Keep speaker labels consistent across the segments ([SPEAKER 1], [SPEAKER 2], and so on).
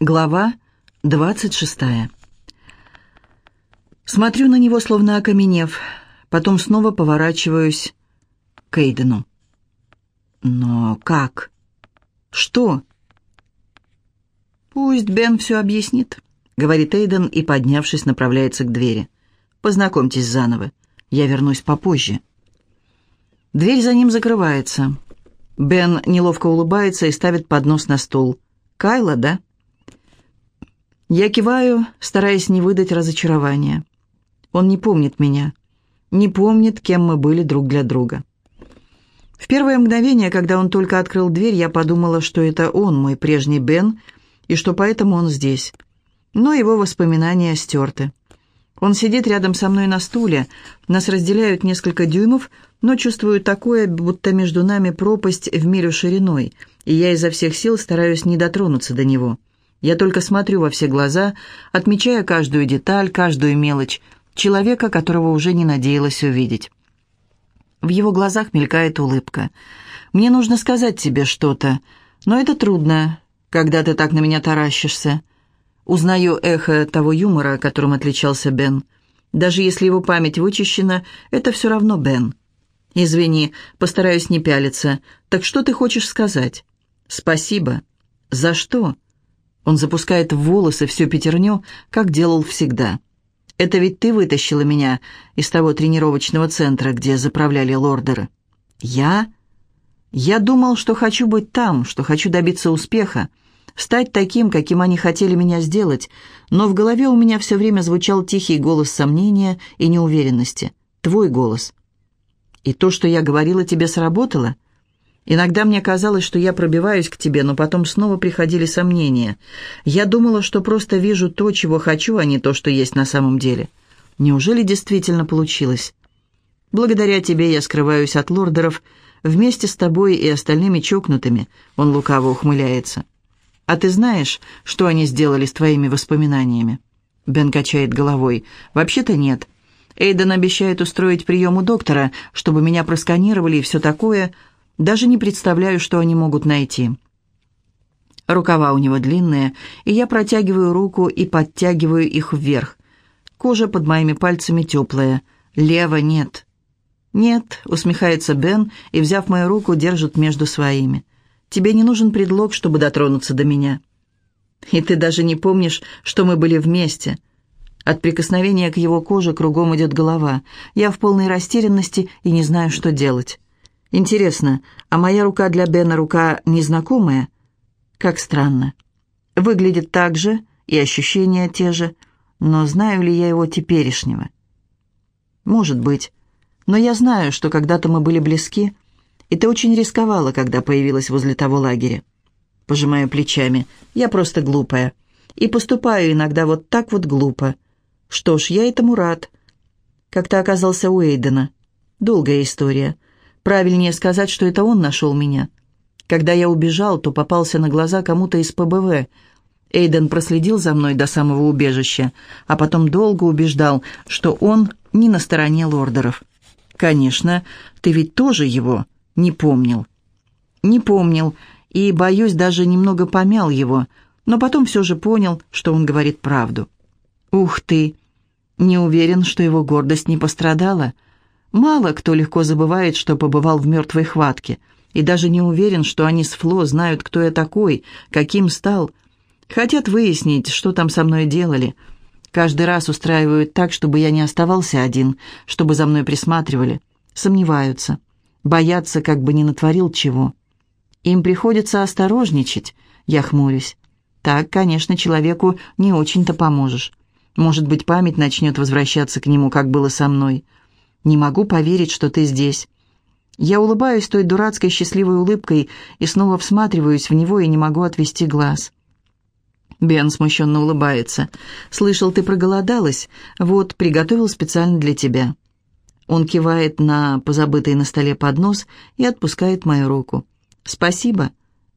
[SPEAKER 1] Глава двадцать шестая. Смотрю на него, словно окаменев, потом снова поворачиваюсь к Эйдену. Но как? Что? Пусть Бен все объяснит, говорит Эйден и, поднявшись, направляется к двери. Познакомьтесь заново. Я вернусь попозже. Дверь за ним закрывается. Бен неловко улыбается и ставит поднос на стол. «Кайла, да?» Я киваю, стараясь не выдать разочарования. Он не помнит меня, не помнит, кем мы были друг для друга. В первое мгновение, когда он только открыл дверь, я подумала, что это он, мой прежний Бен, и что поэтому он здесь. Но его воспоминания стерты. Он сидит рядом со мной на стуле, нас разделяют несколько дюймов, но чувствую такое, будто между нами пропасть в милю шириной, и я изо всех сил стараюсь не дотронуться до него. Я только смотрю во все глаза, отмечая каждую деталь, каждую мелочь, человека, которого уже не надеялась увидеть. В его глазах мелькает улыбка. «Мне нужно сказать тебе что-то, но это трудно, когда ты так на меня таращишься». Узнаю эхо того юмора, которым отличался Бен. Даже если его память вычищена, это все равно Бен. «Извини, постараюсь не пялиться. Так что ты хочешь сказать?» «Спасибо». «За что?» Он запускает в волосы всю пятерню, как делал всегда. «Это ведь ты вытащила меня из того тренировочного центра, где заправляли лордеры». «Я?» «Я думал, что хочу быть там, что хочу добиться успеха, стать таким, каким они хотели меня сделать, но в голове у меня все время звучал тихий голос сомнения и неуверенности. Твой голос». «И то, что я говорила, тебе сработало?» Иногда мне казалось, что я пробиваюсь к тебе, но потом снова приходили сомнения. Я думала, что просто вижу то, чего хочу, а не то, что есть на самом деле. Неужели действительно получилось? Благодаря тебе я скрываюсь от лордеров вместе с тобой и остальными чокнутыми, он лукаво ухмыляется. А ты знаешь, что они сделали с твоими воспоминаниями? Бен качает головой. Вообще-то нет. Эйден обещает устроить прием у доктора, чтобы меня просканировали и все такое, даже не представляю, что они могут найти. Рукава у него длинные, и я протягиваю руку и подтягиваю их вверх. Кожа под моими пальцами теплая. Лево нет. «Нет», — усмехается Бен и, взяв мою руку, держит между своими. «Тебе не нужен предлог, чтобы дотронуться до меня». «И ты даже не помнишь, что мы были вместе». От прикосновения к его коже кругом идет голова. Я в полной растерянности и не знаю, что делать. Интересно, а моя рука для Бена рука незнакомая? Как странно. Выглядит так же, и ощущения те же, но знаю ли я его теперешнего? Может быть. Но я знаю, что когда-то мы были близки, и ты очень рисковала, когда появилась возле того лагеря. Пожимаю плечами. Я просто глупая. И поступаю иногда вот так вот глупо. Что ж, я этому рад. Как-то оказался у Эйдена. Долгая история. Правильнее сказать, что это он нашел меня. Когда я убежал, то попался на глаза кому-то из ПБВ. Эйден проследил за мной до самого убежища, а потом долго убеждал, что он не на стороне лордеров. «Конечно, ты ведь тоже его не помнил». «Не помнил, и, боюсь, даже немного помял его, но потом все же понял, что он говорит правду». «Ух ты! Не уверен, что его гордость не пострадала». Мало кто легко забывает, что побывал в мертвой хватке, и даже не уверен, что они с Фло знают, кто я такой, каким стал. Хотят выяснить, что там со мной делали. Каждый раз устраивают так, чтобы я не оставался один, чтобы за мной присматривали. Сомневаются. Боятся, как бы не натворил чего. Им приходится осторожничать, я хмурюсь. Так, конечно, человеку не очень-то поможешь. Может быть, память начнет возвращаться к нему, как было со мной. Не могу поверить, что ты здесь. Я улыбаюсь той дурацкой счастливой улыбкой и снова всматриваюсь в него и не могу отвести глаз. Бен смущенно улыбается. «Слышал, ты проголодалась. Вот, приготовил специально для тебя». Он кивает на позабытый на столе поднос и отпускает мою руку. «Спасибо».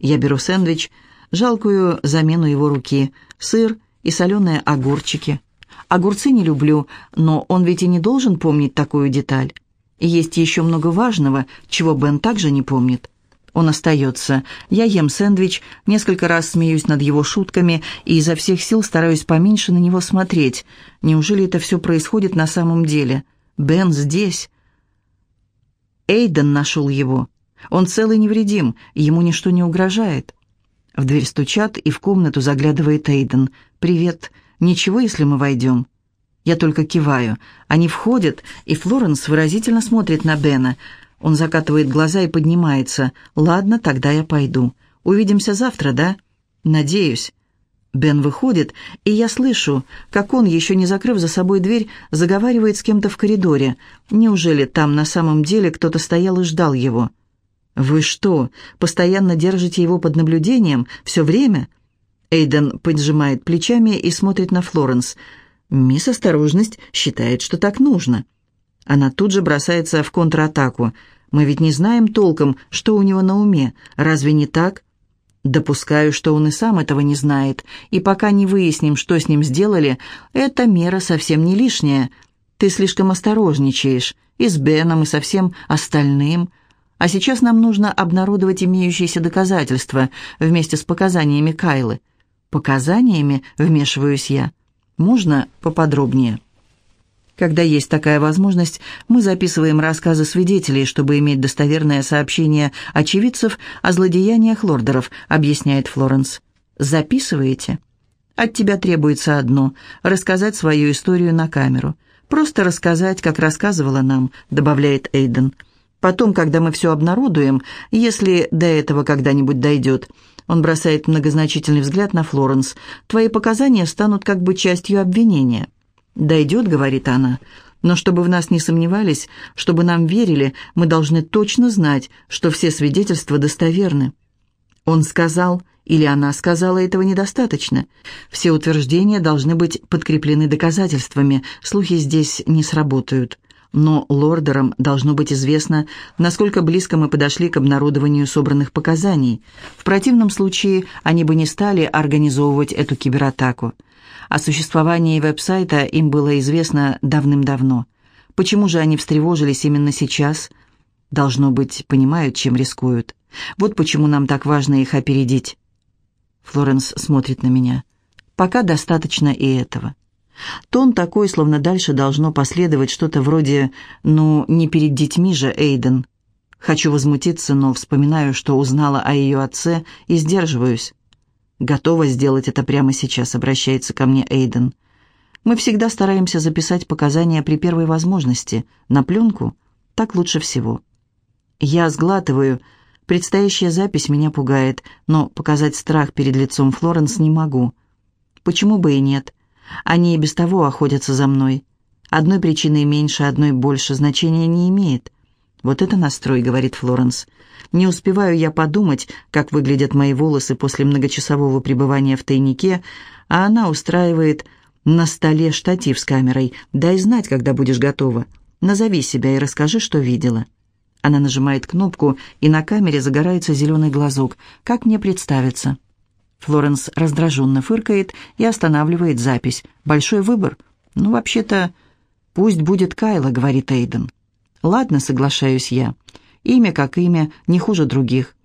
[SPEAKER 1] Я беру сэндвич, жалкую замену его руки, сыр и соленые огурчики. Огурцы не люблю, но он ведь и не должен помнить такую деталь. есть еще много важного, чего Бен также не помнит. Он остается. Я ем сэндвич, несколько раз смеюсь над его шутками и изо всех сил стараюсь поменьше на него смотреть. Неужели это все происходит на самом деле? Бен здесь. Эйден нашел его. Он целый невредим, ему ничто не угрожает. В дверь стучат, и в комнату заглядывает Эйден. «Привет. Ничего, если мы войдем?» Я только киваю. Они входят, и Флоренс выразительно смотрит на Бена. Он закатывает глаза и поднимается. «Ладно, тогда я пойду. Увидимся завтра, да?» «Надеюсь». Бен выходит, и я слышу, как он, еще не закрыв за собой дверь, заговаривает с кем-то в коридоре. Неужели там на самом деле кто-то стоял и ждал его? «Вы что, постоянно держите его под наблюдением? Все время?» Эйден поджимает плечами и смотрит на Флоренс. «Мисс Осторожность считает, что так нужно». Она тут же бросается в контратаку. «Мы ведь не знаем толком, что у него на уме. Разве не так?» Допускаю, что он и сам этого не знает, и пока не выясним, что с ним сделали, эта мера совсем не лишняя. Ты слишком осторожничаешь, и с Беном, и со всем остальным. А сейчас нам нужно обнародовать имеющиеся доказательства вместе с показаниями Кайлы. Показаниями, вмешиваюсь я. Можно поподробнее? Когда есть такая возможность, мы записываем рассказы свидетелей, чтобы иметь достоверное сообщение очевидцев о злодеяниях лордеров, объясняет Флоренс. Записываете? От тебя требуется одно – рассказать свою историю на камеру. Просто рассказать, как рассказывала нам, добавляет Эйден. Потом, когда мы все обнародуем, если до этого когда-нибудь дойдет, он бросает многозначительный взгляд на Флоренс, твои показания станут как бы частью обвинения. «Дойдет», — говорит она, — «но чтобы в нас не сомневались, чтобы нам верили, мы должны точно знать, что все свидетельства достоверны». Он сказал, или она сказала, этого недостаточно. Все утверждения должны быть подкреплены доказательствами, слухи здесь не сработают. Но лордерам должно быть известно, насколько близко мы подошли к обнародованию собранных показаний. В противном случае они бы не стали организовывать эту кибератаку. О существовании веб-сайта им было известно давным-давно. Почему же они встревожились именно сейчас? Должно быть, понимают, чем рискуют. Вот почему нам так важно их опередить. Флоренс смотрит на меня. Пока достаточно и этого. Тон такой, словно дальше должно последовать что-то вроде «ну, не перед детьми же, Эйден». Хочу возмутиться, но вспоминаю, что узнала о ее отце и сдерживаюсь. Готова сделать это прямо сейчас, обращается ко мне Эйден. Мы всегда стараемся записать показания при первой возможности. На пленку так лучше всего. Я сглатываю. Предстоящая запись меня пугает, но показать страх перед лицом Флоренс не могу. Почему бы и нет? Они и без того охотятся за мной. Одной причиной меньше, одной больше значения не имеет. «Вот это настрой», — говорит Флоренс. Не успеваю я подумать, как выглядят мои волосы после многочасового пребывания в тайнике, а она устраивает на столе штатив с камерой. «Дай знать, когда будешь готова. Назови себя и расскажи, что видела». Она нажимает кнопку, и на камере загорается зеленый глазок. «Как мне представиться?» Флоренс раздраженно фыркает и останавливает запись. «Большой выбор?» «Ну, вообще-то, пусть будет Кайла», — говорит Эйден. «Ладно, соглашаюсь я. Имя как имя, не хуже других.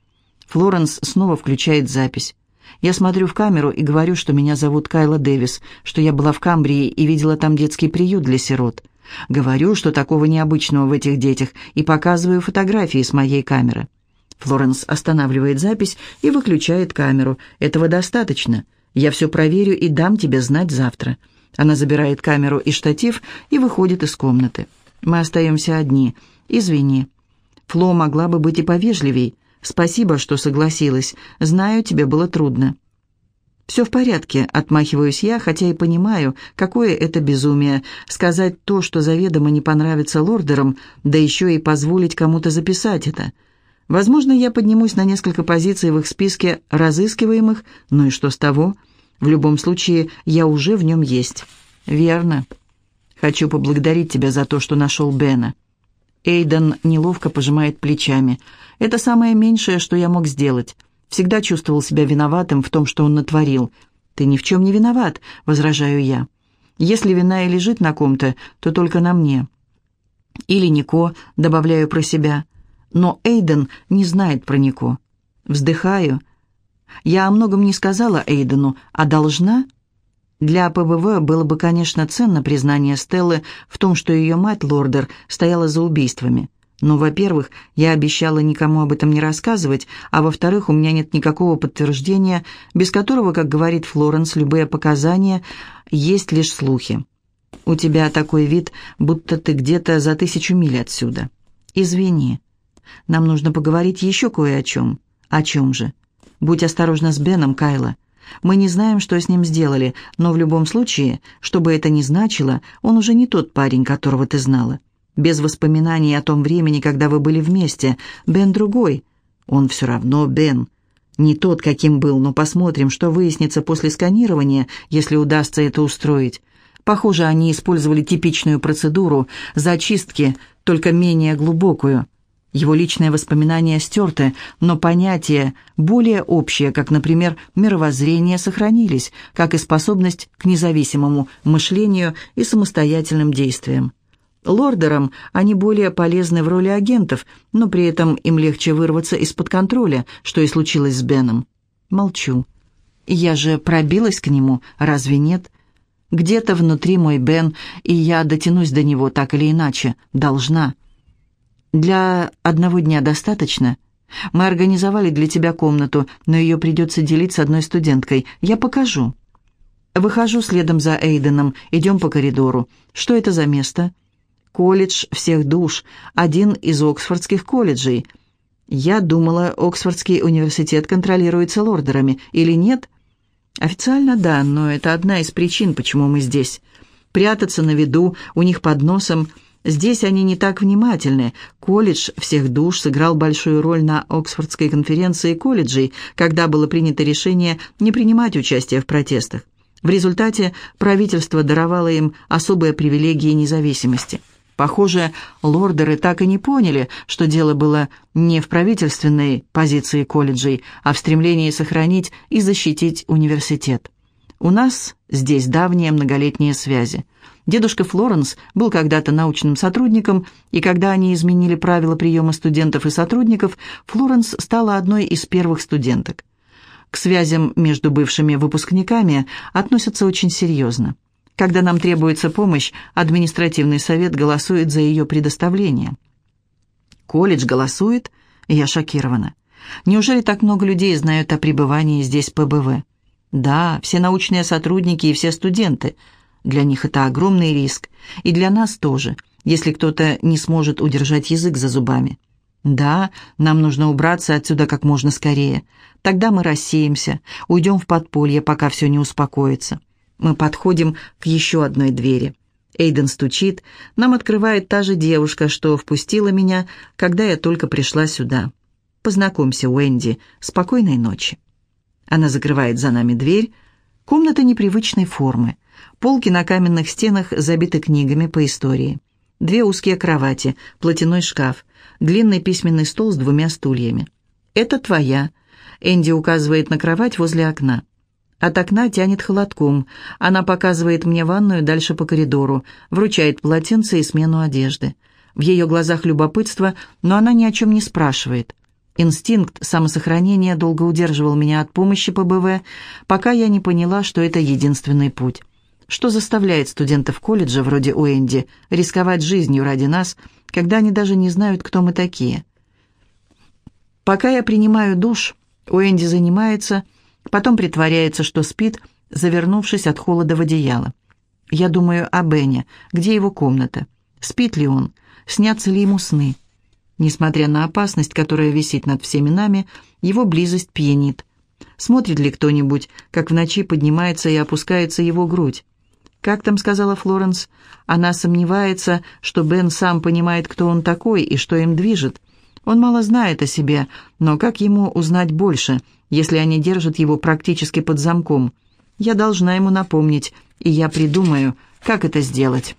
[SPEAKER 1] Флоренс снова включает запись. Я смотрю в камеру и говорю, что меня зовут Кайла Дэвис, что я была в Камбрии и видела там детский приют для сирот. Говорю, что такого необычного в этих детях, и показываю фотографии с моей камеры. Флоренс останавливает запись и выключает камеру. Этого достаточно. Я все проверю и дам тебе знать завтра. Она забирает камеру и штатив и выходит из комнаты. Мы остаемся одни. Извини. Фло могла бы быть и повежливей. Спасибо, что согласилась. Знаю, тебе было трудно. «Все в порядке», — отмахиваюсь я, хотя и понимаю, какое это безумие — сказать то, что заведомо не понравится лордерам, да еще и позволить кому-то записать это. Возможно, я поднимусь на несколько позиций в их списке разыскиваемых, ну и что с того? В любом случае, я уже в нем есть. «Верно. Хочу поблагодарить тебя за то, что нашел Бена». Эйден неловко пожимает плечами. «Это самое меньшее, что я мог сделать. Всегда чувствовал себя виноватым в том, что он натворил. Ты ни в чем не виноват», — возражаю я. «Если вина и лежит на ком-то, то только на мне». «Или Нико», — добавляю про себя. Но Эйден не знает про Нико. Вздыхаю. Я о многом не сказала Эйдену, а должна? Для ПБВ было бы, конечно, ценно признание Стеллы в том, что ее мать, Лордер, стояла за убийствами. Но, во-первых, я обещала никому об этом не рассказывать, а во-вторых, у меня нет никакого подтверждения, без которого, как говорит Флоренс, любые показания есть лишь слухи. У тебя такой вид, будто ты где-то за тысячу миль отсюда. Извини. Нам нужно поговорить еще кое о чем. О чем же? Будь осторожна с Беном, Кайла. Мы не знаем, что с ним сделали, но в любом случае, что бы это ни значило, он уже не тот парень, которого ты знала. Без воспоминаний о том времени, когда вы были вместе. Бен другой. Он все равно Бен. Не тот, каким был, но посмотрим, что выяснится после сканирования, если удастся это устроить. Похоже, они использовали типичную процедуру зачистки, только менее глубокую. Его личные воспоминания стерты, но понятия более общие, как, например, мировоззрение, сохранились, как и способность к независимому мышлению и самостоятельным действиям. Лордерам они более полезны в роли агентов, но при этом им легче вырваться из-под контроля, что и случилось с Беном. Молчу. Я же пробилась к нему, разве нет? Где-то внутри мой Бен, и я дотянусь до него так или иначе. Должна. Для одного дня достаточно? Мы организовали для тебя комнату, но ее придется делить с одной студенткой. Я покажу. Выхожу следом за Эйденом, идем по коридору. Что это за место? колледж всех душ, один из Оксфордских колледжей. Я думала, Оксфордский университет контролируется лордерами, или нет? Официально да, но это одна из причин, почему мы здесь. Прятаться на виду, у них под носом. Здесь они не так внимательны. Колледж всех душ сыграл большую роль на Оксфордской конференции колледжей, когда было принято решение не принимать участие в протестах. В результате правительство даровало им особые привилегии независимости – Похоже, лордеры так и не поняли, что дело было не в правительственной позиции колледжей, а в стремлении сохранить и защитить университет. У нас здесь давние многолетние связи. Дедушка Флоренс был когда-то научным сотрудником, и когда они изменили правила приема студентов и сотрудников, Флоренс стала одной из первых студенток. К связям между бывшими выпускниками относятся очень серьезно. Когда нам требуется помощь, административный совет голосует за ее предоставление. Колледж голосует? Я шокирована. Неужели так много людей знают о пребывании здесь ПБВ? Да, все научные сотрудники и все студенты. Для них это огромный риск. И для нас тоже, если кто-то не сможет удержать язык за зубами. Да, нам нужно убраться отсюда как можно скорее. Тогда мы рассеемся, уйдем в подполье, пока все не успокоится. Мы подходим к еще одной двери. Эйден стучит. Нам открывает та же девушка, что впустила меня, когда я только пришла сюда. Познакомься, Уэнди. Спокойной ночи. Она закрывает за нами дверь. Комната непривычной формы. Полки на каменных стенах забиты книгами по истории. Две узкие кровати, платяной шкаф, длинный письменный стол с двумя стульями. «Это твоя», — Энди указывает на кровать возле окна. От окна тянет холодком. Она показывает мне ванную дальше по коридору, вручает полотенце и смену одежды. В ее глазах любопытство, но она ни о чем не спрашивает. Инстинкт самосохранения долго удерживал меня от помощи ПБВ, пока я не поняла, что это единственный путь. Что заставляет студентов колледжа вроде Уэнди рисковать жизнью ради нас, когда они даже не знают, кто мы такие? Пока я принимаю душ, Уэнди занимается Потом притворяется, что спит, завернувшись от холода в одеяло. Я думаю о Бене. Где его комната? Спит ли он? Снятся ли ему сны? Несмотря на опасность, которая висит над всеми нами, его близость пьянит. Смотрит ли кто-нибудь, как в ночи поднимается и опускается его грудь? «Как там?» — сказала Флоренс. Она сомневается, что Бен сам понимает, кто он такой и что им движет. Он мало знает о себе, но как ему узнать больше, если они держат его практически под замком? Я должна ему напомнить, и я придумаю, как это сделать».